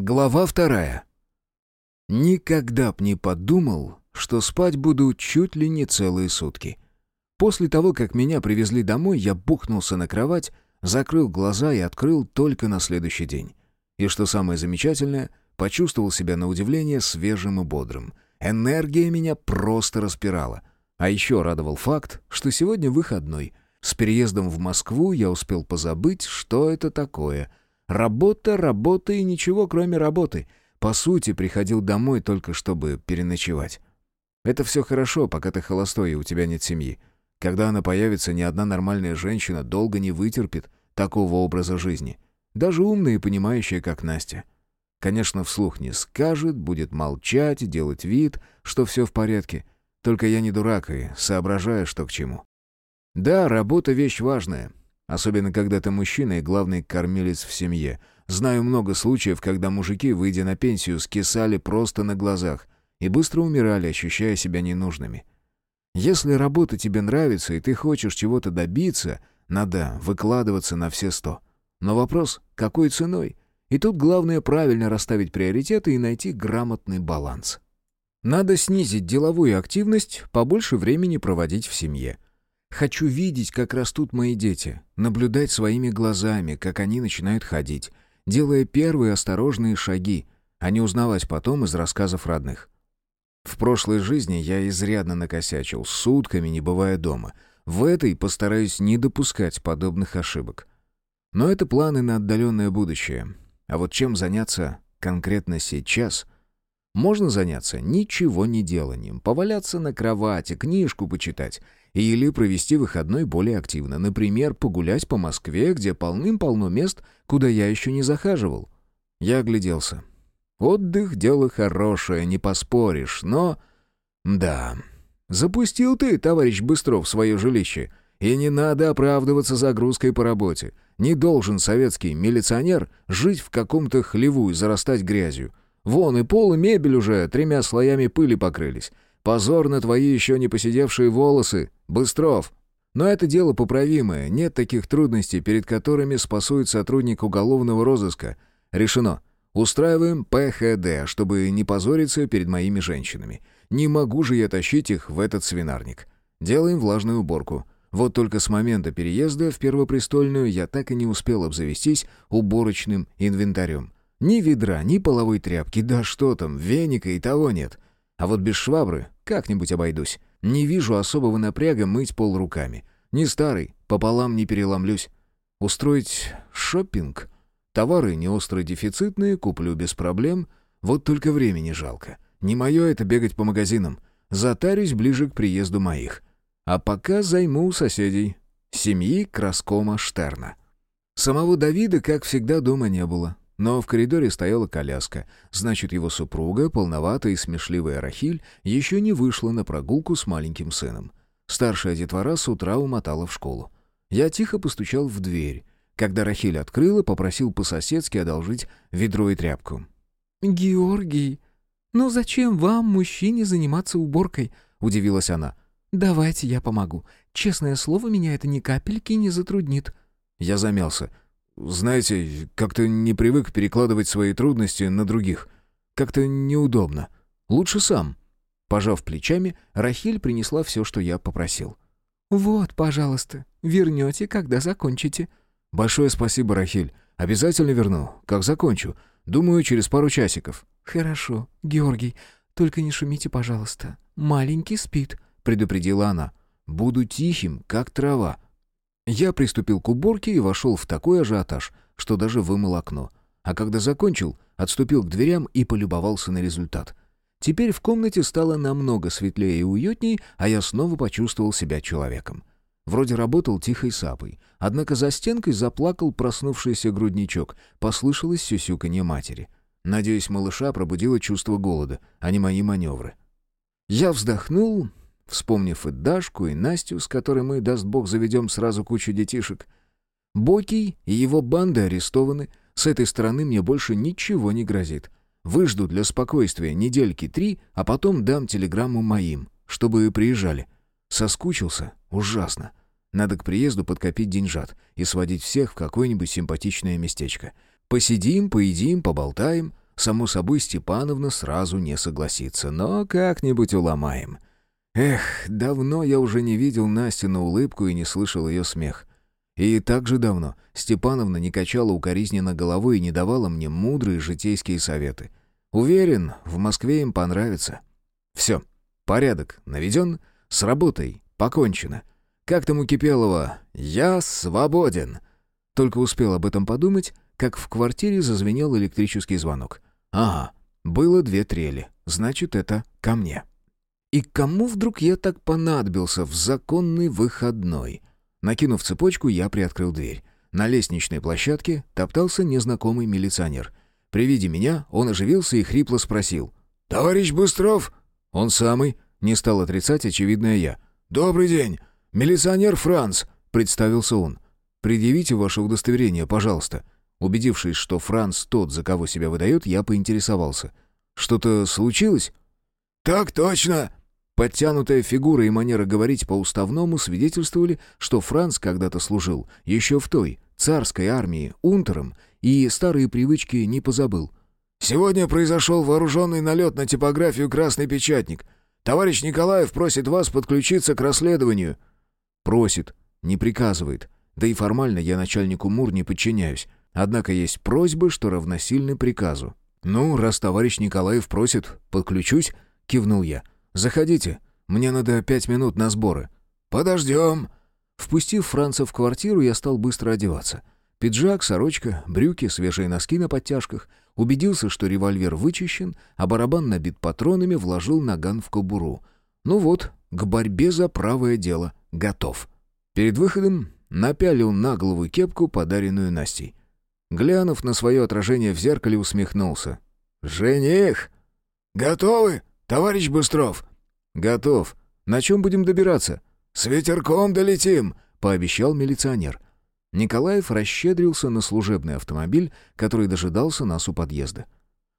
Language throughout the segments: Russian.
Глава вторая. Никогда б не подумал, что спать буду чуть ли не целые сутки. После того, как меня привезли домой, я бухнулся на кровать, закрыл глаза и открыл только на следующий день. И что самое замечательное, почувствовал себя на удивление свежим и бодрым. Энергия меня просто распирала. А еще радовал факт, что сегодня выходной. С переездом в Москву я успел позабыть, что это такое — Работа, работа и ничего, кроме работы. По сути, приходил домой только чтобы переночевать. Это все хорошо, пока ты холостой и у тебя нет семьи. Когда она появится, ни одна нормальная женщина долго не вытерпит такого образа жизни. Даже умная и понимающая, как Настя. Конечно, вслух не скажет, будет молчать, делать вид, что все в порядке. Только я не дурак и соображаю, что к чему. Да, работа — вещь важная, Особенно, когда ты мужчина и главный кормилец в семье. Знаю много случаев, когда мужики, выйдя на пенсию, скисали просто на глазах и быстро умирали, ощущая себя ненужными. Если работа тебе нравится и ты хочешь чего-то добиться, надо выкладываться на все сто. Но вопрос, какой ценой? И тут главное правильно расставить приоритеты и найти грамотный баланс. Надо снизить деловую активность, побольше времени проводить в семье. Хочу видеть, как растут мои дети, наблюдать своими глазами, как они начинают ходить, делая первые осторожные шаги, а не узнавать потом из рассказов родных. В прошлой жизни я изрядно накосячил, сутками не бывая дома. В этой постараюсь не допускать подобных ошибок. Но это планы на отдаленное будущее. А вот чем заняться конкретно сейчас — можно заняться ничего не деланием, поваляться на кровати, книжку почитать или провести выходной более активно, например, погулять по Москве, где полным-полно мест, куда я еще не захаживал. Я огляделся. Отдых — дело хорошее, не поспоришь, но... Да, запустил ты, товарищ Быстров, свое жилище, и не надо оправдываться загрузкой по работе. Не должен советский милиционер жить в каком-то хлеву и зарастать грязью. Вон и пол, и мебель уже тремя слоями пыли покрылись. Позор на твои еще не посидевшие волосы, Быстров. Но это дело поправимое, нет таких трудностей, перед которыми спасует сотрудник уголовного розыска. Решено. Устраиваем ПХД, чтобы не позориться перед моими женщинами. Не могу же я тащить их в этот свинарник. Делаем влажную уборку. Вот только с момента переезда в Первопрестольную я так и не успел обзавестись уборочным инвентарем. Ни ведра, ни половой тряпки, да что там, веника и того нет. А вот без швабры как-нибудь обойдусь. Не вижу особого напряга мыть пол руками. Не старый, пополам не переломлюсь. Устроить шопинг? Товары не остро дефицитные, куплю без проблем. Вот только времени жалко. Не мое это бегать по магазинам. Затарюсь ближе к приезду моих. А пока займу у соседей. Семьи Краскома Штерна. Самого Давида, как всегда, дома не было. Но в коридоре стояла коляска, значит, его супруга, полноватая и смешливая Рахиль, еще не вышла на прогулку с маленьким сыном. Старшая детвора с утра умотала в школу. Я тихо постучал в дверь. Когда Рахиль открыла, попросил по-соседски одолжить ведро и тряпку. «Георгий, ну зачем вам, мужчине, заниматься уборкой?» — удивилась она. «Давайте я помогу. Честное слово, меня это ни капельки не затруднит». Я замялся. Знаете, как-то не привык перекладывать свои трудности на других. Как-то неудобно. Лучше сам». Пожав плечами, Рахиль принесла все, что я попросил. «Вот, пожалуйста, вернете, когда закончите». «Большое спасибо, Рахиль. Обязательно верну, как закончу. Думаю, через пару часиков». «Хорошо, Георгий, только не шумите, пожалуйста. Маленький спит», — предупредила она. «Буду тихим, как трава», я приступил к уборке и вошел в такой ажиотаж, что даже вымыл окно. А когда закончил, отступил к дверям и полюбовался на результат. Теперь в комнате стало намного светлее и уютней, а я снова почувствовал себя человеком. Вроде работал тихой сапой, однако за стенкой заплакал проснувшийся грудничок, послышалось сюсюканье матери. Надеюсь, малыша пробудило чувство голода, а не мои маневры. Я вздохнул вспомнив и Дашку, и Настю, с которой мы, даст бог, заведем сразу кучу детишек. Бокий и его банда арестованы. С этой стороны мне больше ничего не грозит. Выжду для спокойствия недельки три, а потом дам телеграмму моим, чтобы приезжали. Соскучился? Ужасно. Надо к приезду подкопить деньжат и сводить всех в какое-нибудь симпатичное местечко. Посидим, поедим, поболтаем. Само собой, Степановна сразу не согласится, но как-нибудь уломаем. Эх, давно я уже не видел Настину улыбку и не слышал ее смех. И так же давно Степановна не качала укоризненно головой и не давала мне мудрые житейские советы. Уверен, в Москве им понравится. Все, порядок наведен, с работой покончено. Как там у Кипелова «Я свободен». Только успел об этом подумать, как в квартире зазвенел электрический звонок. Ага, было две трели, значит, это ко мне. И кому вдруг я так понадобился в законный выходной? Накинув цепочку, я приоткрыл дверь. На лестничной площадке топтался незнакомый милиционер. При виде меня он оживился и хрипло спросил. «Товарищ Быстров?» «Он самый», — не стал отрицать очевидное я. «Добрый день. Милиционер Франц», — представился он. «Предъявите ваше удостоверение, пожалуйста». Убедившись, что Франц тот, за кого себя выдает, я поинтересовался. «Что-то случилось?» «Так точно!» Подтянутая фигура и манера говорить по-уставному свидетельствовали, что Франц когда-то служил еще в той, царской армии, унтером, и старые привычки не позабыл. «Сегодня произошел вооруженный налет на типографию «Красный печатник». Товарищ Николаев просит вас подключиться к расследованию». «Просит, не приказывает. Да и формально я начальнику МУР не подчиняюсь. Однако есть просьбы, что равносильны приказу. «Ну, раз товарищ Николаев просит, подключусь», — кивнул я. «Заходите. Мне надо пять минут на сборы». «Подождем». Впустив Франца в квартиру, я стал быстро одеваться. Пиджак, сорочка, брюки, свежие носки на подтяжках. Убедился, что револьвер вычищен, а барабан набит патронами, вложил наган в кобуру. Ну вот, к борьбе за правое дело готов. Перед выходом напялил на голову кепку, подаренную Настей. Глянув на свое отражение в зеркале, усмехнулся. «Жених! Готовы, товарищ Быстров?» «Готов. На чем будем добираться?» «С ветерком долетим», — пообещал милиционер. Николаев расщедрился на служебный автомобиль, который дожидался нас у подъезда.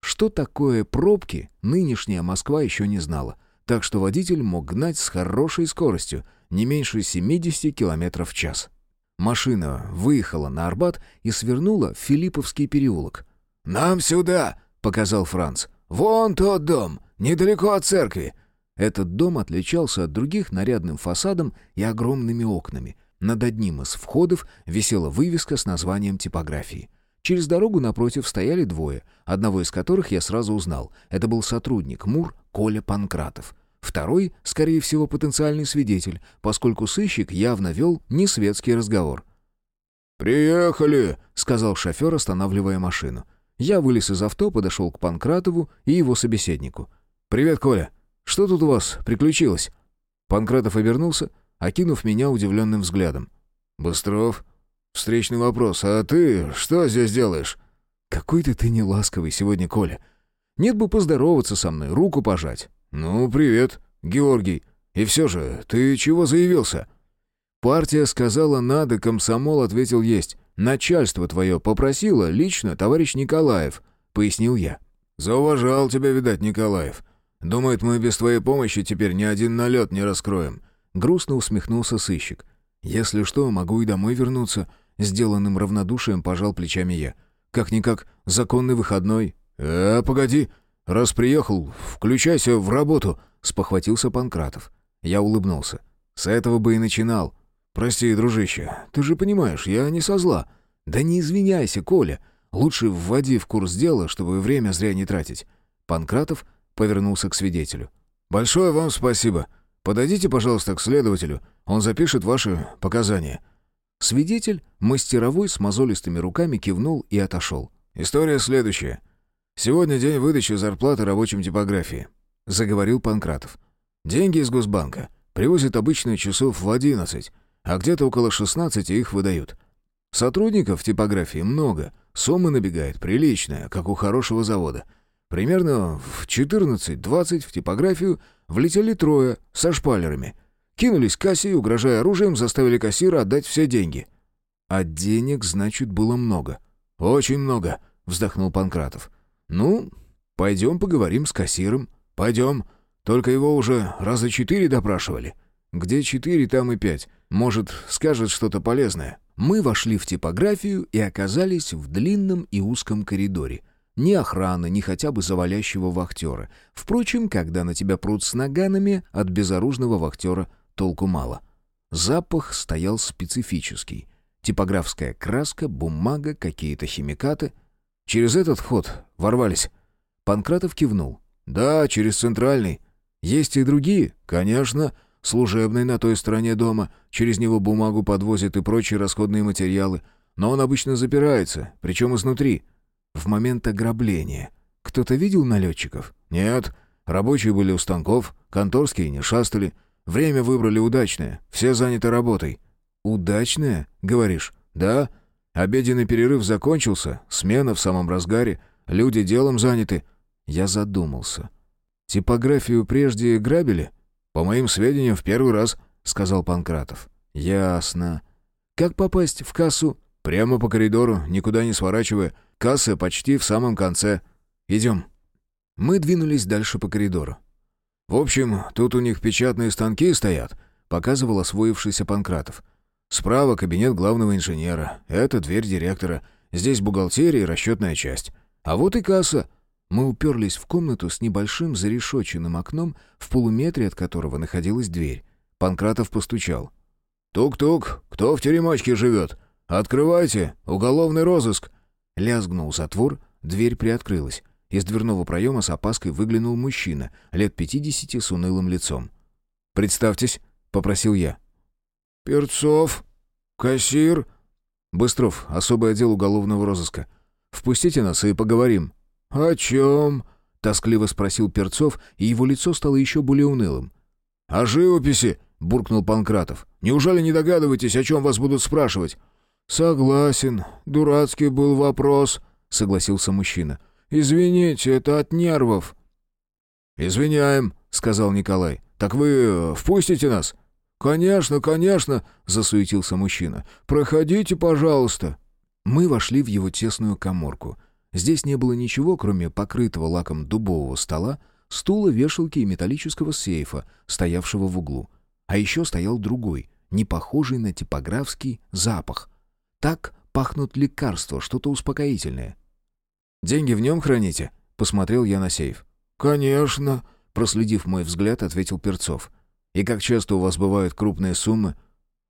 Что такое пробки, нынешняя Москва еще не знала, так что водитель мог гнать с хорошей скоростью, не меньше 70 км в час. Машина выехала на Арбат и свернула в Филипповский переулок. «Нам сюда!» — показал Франц. «Вон тот дом, недалеко от церкви». Этот дом отличался от других нарядным фасадом и огромными окнами. Над одним из входов висела вывеска с названием типографии. Через дорогу напротив стояли двое, одного из которых я сразу узнал. Это был сотрудник МУР Коля Панкратов. Второй, скорее всего, потенциальный свидетель, поскольку сыщик явно вел несветский разговор. «Приехали!» — сказал шофер, останавливая машину. Я вылез из авто, подошел к Панкратову и его собеседнику. «Привет, Коля. Что тут у вас приключилось?» Панкратов обернулся, окинув меня удивленным взглядом. «Быстров? Встречный вопрос. А ты что здесь делаешь?» «Какой-то ты неласковый сегодня, Коля. Нет бы поздороваться со мной, руку пожать. «Ну, привет, Георгий. И все же, ты чего заявился?» «Партия сказала надо, комсомол ответил есть. Начальство твое попросило лично товарищ Николаев», — пояснил я. «Зауважал тебя, видать, Николаев. Думает, мы без твоей помощи теперь ни один налет не раскроем». Грустно усмехнулся сыщик. «Если что, могу и домой вернуться». Сделанным равнодушием пожал плечами я. «Как-никак, законный выходной». «Э, погоди!» «Раз приехал, включайся в работу», — спохватился Панкратов. Я улыбнулся. «С этого бы и начинал». «Прости, дружище, ты же понимаешь, я не со зла». «Да не извиняйся, Коля. Лучше вводи в курс дела, чтобы время зря не тратить». Панкратов повернулся к свидетелю. «Большое вам спасибо. Подойдите, пожалуйста, к следователю. Он запишет ваши показания». Свидетель, мастеровой с мозолистыми руками, кивнул и отошел. «История следующая. Сегодня день выдачи зарплаты рабочим типографии», — заговорил Панкратов. «Деньги из Госбанка привозят обычно часов в 11, а где-то около 16 их выдают. Сотрудников типографии много, сумма набегает приличная, как у хорошего завода. Примерно в 14-20 в типографию влетели трое со шпалерами. Кинулись к кассе и, угрожая оружием, заставили кассира отдать все деньги. «А денег, значит, было много». «Очень много», — вздохнул Панкратов. «Ну, пойдем поговорим с кассиром. Пойдем. Только его уже раза четыре допрашивали». «Где четыре, там и пять. Может, скажет что-то полезное». Мы вошли в типографию и оказались в длинном и узком коридоре. Ни охраны, ни хотя бы завалящего вахтера. Впрочем, когда на тебя прут с наганами, от безоружного вахтера толку мало. Запах стоял специфический. Типографская краска, бумага, какие-то химикаты. Через этот вход ворвались. Панкратов кивнул. «Да, через центральный. Есть и другие, конечно. Служебный на той стороне дома. Через него бумагу подвозят и прочие расходные материалы. Но он обычно запирается, причем изнутри. В момент ограбления. Кто-то видел налетчиков? Нет. Рабочие были у станков, конторские не шастали. Время выбрали удачное, все заняты работой. «Удачное, говоришь?» «Да. Обеденный перерыв закончился, смена в самом разгаре, люди делом заняты». Я задумался. «Типографию прежде грабили?» «По моим сведениям, в первый раз», — сказал Панкратов. «Ясно. Как попасть в кассу?» «Прямо по коридору, никуда не сворачивая. Касса почти в самом конце. Идем». Мы двинулись дальше по коридору. «В общем, тут у них печатные станки стоят», — показывал освоившийся Панкратов. «Справа кабинет главного инженера. Это дверь директора. Здесь бухгалтерия и расчетная часть. А вот и касса». Мы уперлись в комнату с небольшим зарешоченным окном, в полуметре от которого находилась дверь. Панкратов постучал. «Тук-тук, кто в теремочке живет? Открывайте, уголовный розыск!» Лязгнул затвор, дверь приоткрылась. Из дверного проема с опаской выглянул мужчина, лет пятидесяти с унылым лицом. «Представьтесь», — попросил я. «Перцов, кассир». «Быстров, особый отдел уголовного розыска. Впустите нас и поговорим». «О чем?» — тоскливо спросил Перцов, и его лицо стало еще более унылым. «О живописи!» — буркнул Панкратов. «Неужели не догадываетесь, о чем вас будут спрашивать?» «Согласен. Дурацкий был вопрос», — согласился мужчина. «Извините, это от нервов». «Извиняем», — сказал Николай. «Так вы э, впустите нас?» «Конечно, конечно», — засуетился мужчина. «Проходите, пожалуйста». Мы вошли в его тесную коморку — Здесь не было ничего, кроме покрытого лаком дубового стола, стула, вешалки и металлического сейфа, стоявшего в углу. А еще стоял другой, не похожий на типографский запах. Так пахнут лекарства, что-то успокоительное. «Деньги в нем храните?» — посмотрел я на сейф. «Конечно», — проследив мой взгляд, ответил Перцов. «И как часто у вас бывают крупные суммы?»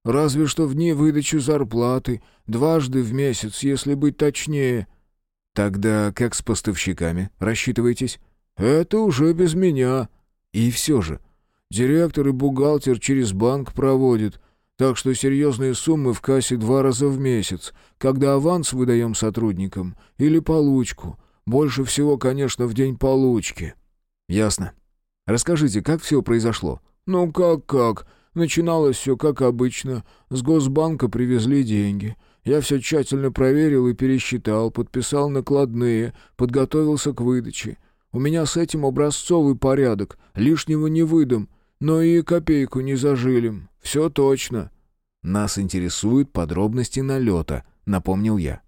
«Разве что в дни выдачи зарплаты, дважды в месяц, если быть точнее», «Тогда как с поставщиками? Рассчитываетесь?» «Это уже без меня». «И все же». «Директор и бухгалтер через банк проводят, так что серьезные суммы в кассе два раза в месяц, когда аванс выдаем сотрудникам или получку. Больше всего, конечно, в день получки». «Ясно. Расскажите, как все произошло?» «Ну как-как. Начиналось все как обычно. С Госбанка привезли деньги». Я все тщательно проверил и пересчитал, подписал накладные, подготовился к выдаче. У меня с этим образцовый порядок, лишнего не выдам, но и копейку не зажилим. Все точно». «Нас интересуют подробности налета», — напомнил я.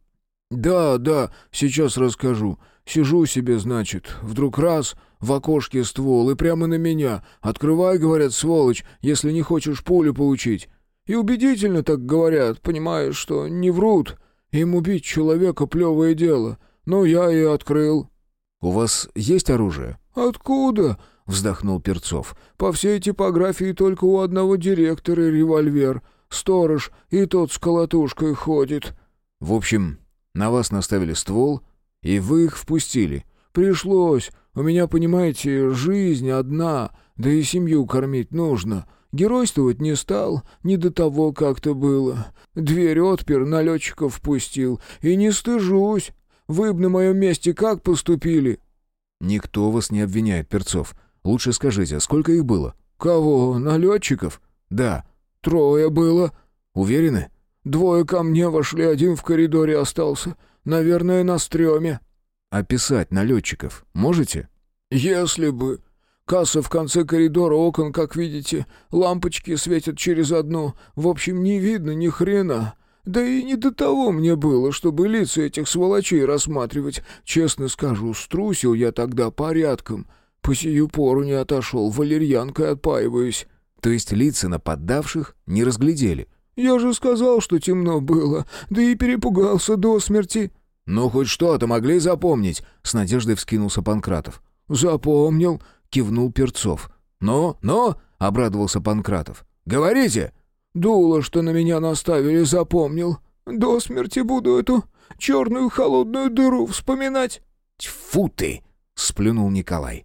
«Да, да, сейчас расскажу. Сижу себе, значит, вдруг раз, в окошке ствол, и прямо на меня. Открывай, говорят, сволочь, если не хочешь пулю получить. И убедительно так говорят, понимаешь, что не врут. Им убить человека — плевое дело. Ну, я и открыл». «У вас есть оружие?» «Откуда?» — вздохнул Перцов. «По всей типографии только у одного директора револьвер. Сторож, и тот с колотушкой ходит». «В общем, на вас наставили ствол, и вы их впустили». «Пришлось. У меня, понимаете, жизнь одна, да и семью кормить нужно. Геройствовать не стал, не до того как-то было. Дверь отпер, налетчиков впустил. И не стыжусь. Вы б на моем месте как поступили?» «Никто вас не обвиняет, Перцов. Лучше скажите, сколько их было?» «Кого? Налетчиков?» «Да». «Трое было». «Уверены?» «Двое ко мне вошли, один в коридоре остался. Наверное, на стреме». «Описать налетчиков можете?» «Если бы...» Касса в конце коридора, окон, как видите, лампочки светят через одну. В общем, не видно ни хрена. Да и не до того мне было, чтобы лица этих сволочей рассматривать. Честно скажу, струсил я тогда порядком. По сию пору не отошел, валерьянкой отпаиваюсь. То есть лица нападавших не разглядели? Я же сказал, что темно было, да и перепугался до смерти. «Ну, хоть что-то могли запомнить?» — с надеждой вскинулся Панкратов. «Запомнил», — кивнул Перцов. «Ну, ну?» — обрадовался Панкратов. «Говорите!» «Дуло, что на меня наставили, запомнил. До смерти буду эту черную холодную дыру вспоминать». «Тьфу ты!» — сплюнул Николай.